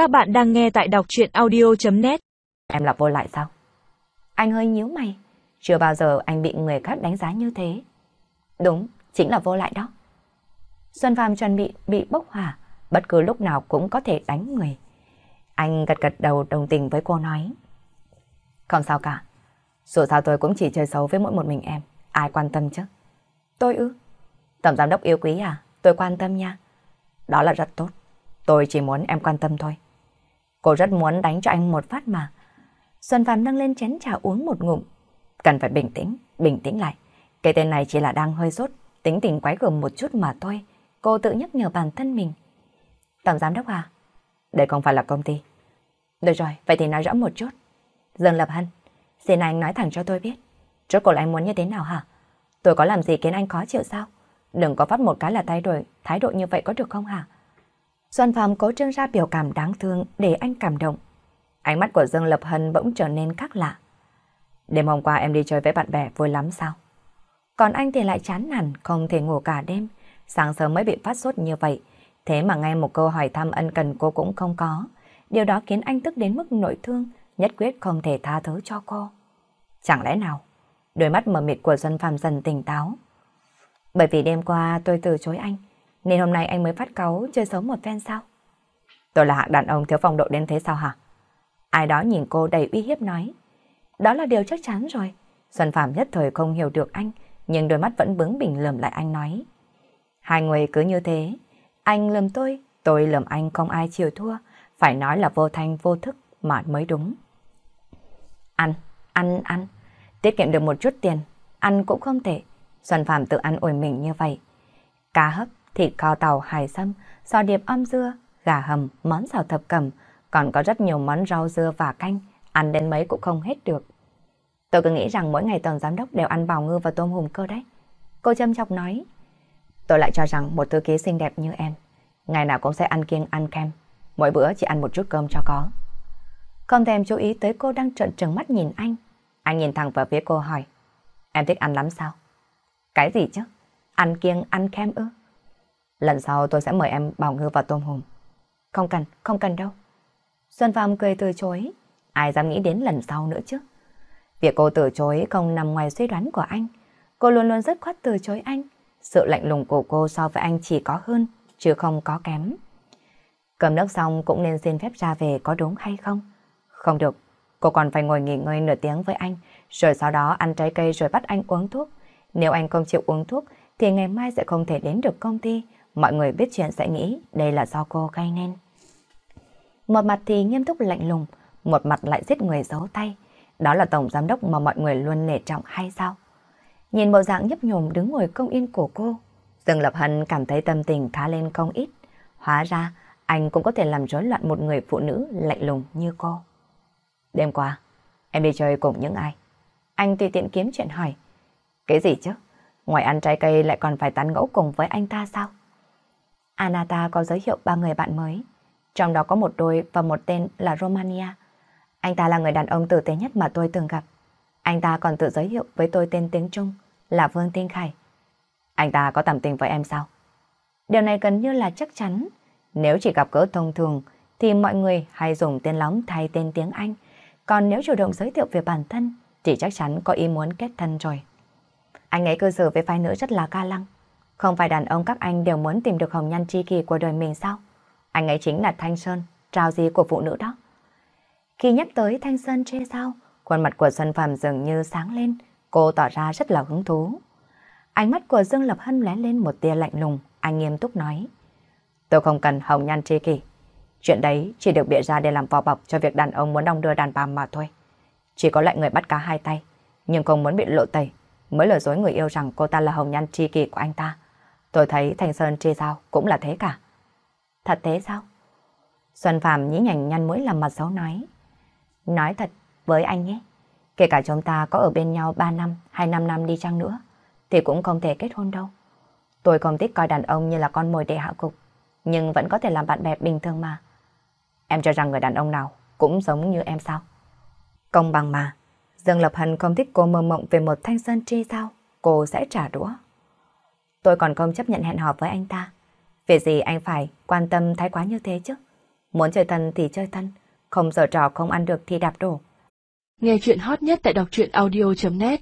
Các bạn đang nghe tại đọc chuyện audio.net Em là vô lại sao? Anh hơi nhíu mày. Chưa bao giờ anh bị người khác đánh giá như thế. Đúng, chính là vô lại đó. Xuân Phạm chuẩn bị bị bốc hỏa, bất cứ lúc nào cũng có thể đánh người. Anh gật gật đầu đồng tình với cô nói. Không sao cả. Dù sao tôi cũng chỉ chơi xấu với mỗi một mình em. Ai quan tâm chứ? Tôi ư? Tổng giám đốc yêu quý à? Tôi quan tâm nha. Đó là rất tốt. Tôi chỉ muốn em quan tâm thôi. Cô rất muốn đánh cho anh một phát mà. Xuân Phạm nâng lên chén trà uống một ngụm. Cần phải bình tĩnh, bình tĩnh lại. Cái tên này chỉ là đang hơi sốt, tính tình quái gở một chút mà thôi. Cô tự nhắc nhở bản thân mình. Tổng giám đốc à? Đây không phải là công ty. Được rồi, vậy thì nói rõ một chút. Dương Lập Hân, xin anh nói thẳng cho tôi biết. Rốt cuộc anh muốn như thế nào hả? Tôi có làm gì khiến anh khó chịu sao? Đừng có phát một cái là thay đổi, thái độ như vậy có được không hả? Xuân Phạm cố trưng ra biểu cảm đáng thương để anh cảm động. Ánh mắt của Dương Lập Hân bỗng trở nên khác lạ. Đêm hôm qua em đi chơi với bạn bè vui lắm sao? Còn anh thì lại chán nản, không thể ngủ cả đêm. Sáng sớm mới bị phát sốt như vậy. Thế mà ngay một câu hỏi thăm ân cần cô cũng không có. Điều đó khiến anh tức đến mức nội thương, nhất quyết không thể tha thứ cho cô. Chẳng lẽ nào? Đôi mắt mờ mịt của Xuân Phạm dần tỉnh táo. Bởi vì đêm qua tôi từ chối anh, nên hôm nay anh mới phát cáu chơi xấu một phen sao? Tôi là hạng đàn ông thiếu phong độ đến thế sao hả? Ai đó nhìn cô đầy uy hiếp nói. Đó là điều chắc chắn rồi. Xuân Phạm nhất thời không hiểu được anh, nhưng đôi mắt vẫn bướng bỉnh lườm lại anh nói. Hai người cứ như thế, anh lườm tôi, tôi lườm anh không ai chịu thua, phải nói là vô thanh vô thức mà mới đúng. Ăn, ăn, ăn, tiết kiệm được một chút tiền, ăn cũng không thể. Xuân Phạm tự ăn ủi mình như vậy. Cá hấp, thịt kho tàu, hải sâm, sò điệp om dưa, gà hầm, món xào thập cẩm, còn có rất nhiều món rau dưa và canh, ăn đến mấy cũng không hết được. Tôi cứ nghĩ rằng mỗi ngày tổng giám đốc đều ăn bào ngư và tôm hùm cơ đấy. Cô châm chọc nói. Tôi lại cho rằng một thư ký xinh đẹp như em, ngày nào cũng sẽ ăn kiêng ăn kem, mỗi bữa chỉ ăn một chút cơm cho có. Không thèm chú ý tới cô đang trợn trừng mắt nhìn anh. Anh nhìn thẳng vào phía cô hỏi. Em thích ăn lắm sao? Cái gì chứ? Ăn kiêng ăn kem ư? Lần sau tôi sẽ mời em bào ngư và tôm hùm. Không cần, không cần đâu. Xuân Phạm cười từ chối. Ai dám nghĩ đến lần sau nữa chứ? Việc cô từ chối không nằm ngoài suy đoán của anh. Cô luôn luôn rất khoát từ chối anh. Sự lạnh lùng của cô so với anh chỉ có hơn, chứ không có kém. Cầm nước xong cũng nên xin phép ra về có đúng hay không? Không được, cô còn phải ngồi nghỉ ngơi nửa tiếng với anh, rồi sau đó ăn trái cây rồi bắt anh uống thuốc. Nếu anh không chịu uống thuốc, thì ngày mai sẽ không thể đến được công ty. Mọi người biết chuyện sẽ nghĩ đây là do cô gây nên. Một mặt thì nghiêm túc lạnh lùng, một mặt lại giết người giấu tay. Đó là tổng giám đốc mà mọi người luôn nể trọng hay sao? Nhìn bộ dạng nhấp nhồm đứng ngồi công yên của cô, Dương Lập Hân cảm thấy tâm tình khá lên không ít. Hóa ra, anh cũng có thể làm rối loạn một người phụ nữ lạnh lùng như cô. Đêm qua, em đi chơi cùng những ai? Anh tùy tiện kiếm chuyện hỏi. Cái gì chứ? Ngoài ăn trái cây lại còn phải tán gẫu cùng với anh ta sao? Anata có giới thiệu ba người bạn mới. Trong đó có một đôi và một tên là Romania. Anh ta là người đàn ông tử tế nhất mà tôi từng gặp. Anh ta còn tự giới thiệu với tôi tên tiếng Trung là Vương Tinh Khải. Anh ta có tầm tình với em sao? Điều này gần như là chắc chắn. Nếu chỉ gặp gỡ thông thường, thì mọi người hay dùng tên lóng thay tên tiếng Anh. Còn nếu chủ động giới thiệu về bản thân, thì chắc chắn có ý muốn kết thân rồi. Anh ấy cư xử với phái nữ rất là ca lăng. Không phải đàn ông các anh đều muốn tìm được hồng nhan tri kỳ của đời mình sao? Anh ấy chính là Thanh Sơn, trao gì của phụ nữ đó. Khi nhắc tới Thanh Sơn chê sao, khuôn mặt của Xuân Phạm dường như sáng lên, cô tỏ ra rất là hứng thú. Ánh mắt của Dương Lập Hân lóe lên một tia lạnh lùng, anh nghiêm túc nói. Tôi không cần hồng nhan tri kỳ. Chuyện đấy chỉ được bịa ra để làm vỏ bọc cho việc đàn ông muốn đong đưa đàn bà mà thôi. Chỉ có lại người bắt cá hai tay, nhưng không muốn bị lộ tẩy, mới lừa dối người yêu rằng cô ta là hồng nhan tri kỳ của anh ta. Tôi thấy Thanh Sơn chi sao cũng là thế cả. Thật thế sao? Xuân Phạm nhí nhảnh nhăn mũi làm mặt xấu nói. Nói thật với anh nhé, kể cả chúng ta có ở bên nhau 3 năm hay 5 năm đi chăng nữa, thì cũng không thể kết hôn đâu. Tôi không thích coi đàn ông như là con mồi để hạ cục, nhưng vẫn có thể làm bạn bè bình thường mà. Em cho rằng người đàn ông nào cũng giống như em sao? Công bằng mà, Dương Lập Hân không thích cô mơ mộng về một thanh sơn tri sao, cô sẽ trả đũa. Tôi còn không chấp nhận hẹn hò với anh ta. Vì gì anh phải quan tâm thái quá như thế chứ? Muốn chơi thân thì chơi thân, không giờ trò không ăn được thì đạp đổ. Nghe chuyện hot nhất tại đọc truyện audio.net